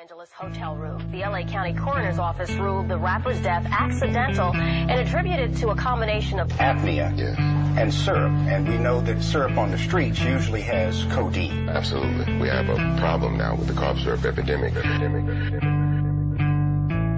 Angeles hotel room. The LA County Coroner's Office ruled the rapper's death accidental and attributed to a combination of apnea Yeah, and syrup. And we know that syrup on the streets usually has codeine. absolutely. We have a problem now with the cough syrup epidemic. epidemic, epidemic.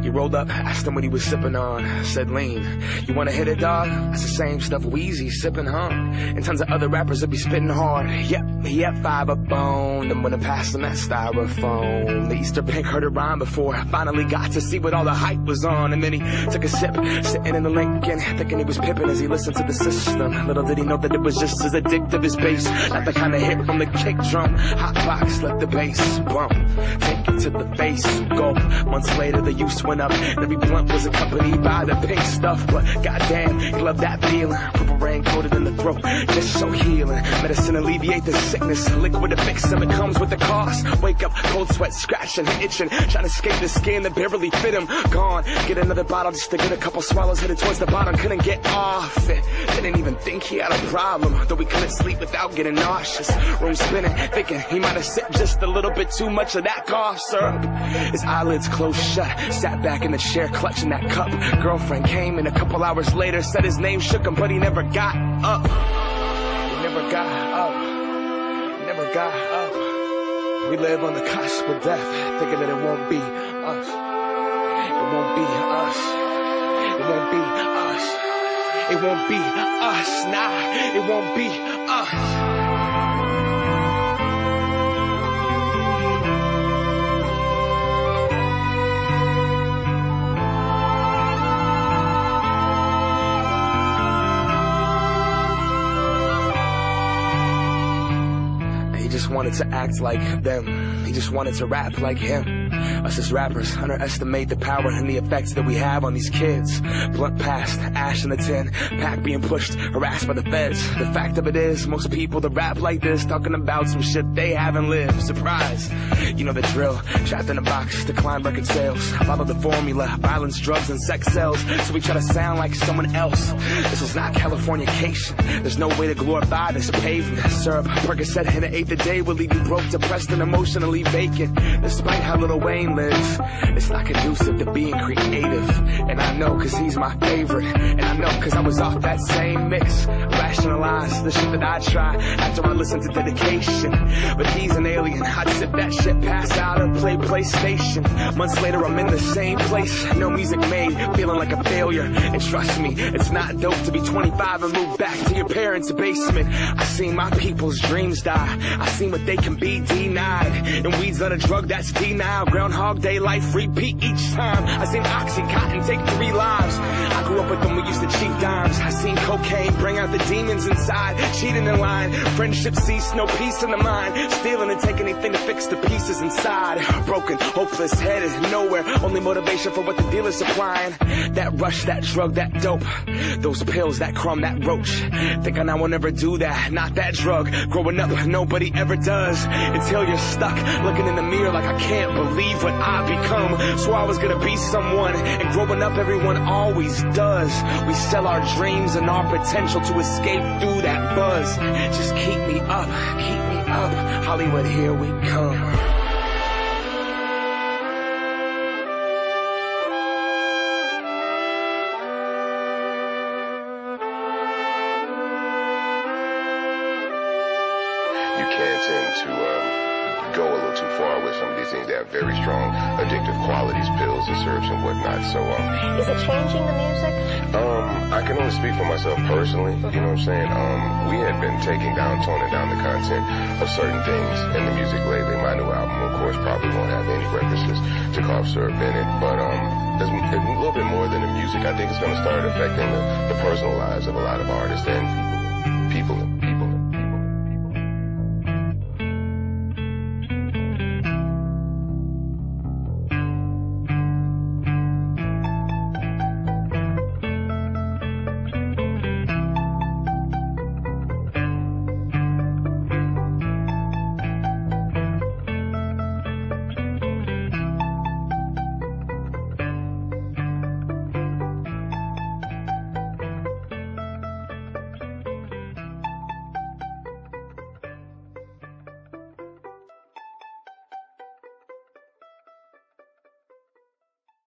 He rolled up, asked him what he was sipping on. Said lean. You wanna hit it, dog? That's the same stuff Weezy sipping, huh? And tons of other rappers that be spitting hard. Yep, he had five up on. Them when I passed him that styrofoam. The Easter Bank heard it rhyme before. I finally got to see what all the hype was on. And then he took a sip, sitting in the Lincoln, thinking he was pippin' as he listened to the system. Little did he know that it was just as addictive as bass. Not the kind of hit from the kick drum. Hot box, let the bass bump. Take it to the face, go. Months later, the use went up. And every blunt was accompanied by the pink stuff. But goddamn, he loved that feeling. Purple rain coated in the throat, just so healing. Medicine alleviate the sickness. Liquid to fix them, it comes with the cost. Wake up, cold sweat, scratching, itching. Trying to escape the skin that barely fit him. Gone, get another bottle just to get a couple swallows. Headed towards the bottom, couldn't get off it. Didn't even think he had a problem. Though he couldn't sleep without getting nauseous. Room spinning, thinking he might have sipped just a little bit too much of that cough syrup. His eyelids closed shut, sat back in the chair clutching that cup. Girlfriend came in a couple hours later, said his name shook him, but he never got up. He never got up. He never got up. We live on the cusp of death, thinking that it won't be us. It won't be us. It won't be us. It won't be us. Nah, it won't be us. Just wanted to act like them. He just wanted to rap like him. Us as rappers underestimate the power and the effects that we have on these kids. Blunt past, ash in the tin, pack being pushed, harassed by the feds. The fact of it is, most people that rap like this talking about some shit they haven't lived. Surprise. You know the drill. Trapped in a box, decline record sales. Follow the formula, violence, drugs, and sex sells. So we try to sound like someone else. This is not California Californication. There's no way to glorify this pavement. Syrup, Percocet, and an eighth a day will leave you broke, depressed, and emotionally vacant. Despite how Lil Wayne lives, it's not conducive to being creative. And I know cause he's my favorite. And I know cause I was off that same mix. Rationalize the shit that I try after I listen to dedication. But he's an alien. I'd that shit, pass out, and play PlayStation. Months later, I'm in the same place. No music made, feeling like a failure. And trust me, it's not dope to be 25 and move back to your parents' basement. I seen my people's dreams die. I seen what they can be denied. And weed's not a drug that's denial. Groundhog Day life repeat each time. I seen Oxycontin take three lives. I grew up with them, we used to cheat dimes. I seen cocaine bring out the demons inside. Cheating in line, friendship cease, no peace in the mind. Stealing and take anything to fix the pieces inside. Broken, hopeless, headed nowhere. Only motivation for what the dealer's supplying. That rush, that drug, that dope. Those pills, that crumb, that roach. Thinking I will never do that, not that drug. Growing up, nobody ever does. Until you're stuck, looking in the mirror like I can't believe what I become. So I was gonna be someone, and growing up, everyone always does. We sell our dreams and our potential to escape through that buzz. Just keep me up, keep me up. Hollywood, here we come. You can tend to um, go a little too far with some of these things. They have very strong addictive qualities, pills and syrups and whatnot. So, um, Is it changing the music? Um, I can only speak for myself personally. You know what I'm saying? Um, we had been taking down, toning down the content of certain things in the music lately. My new album, of course, probably won't have any references to cough syrup in it, but um, there's a little bit more than the music. I think it's going to start affecting the, the personal lives of a lot of artists and people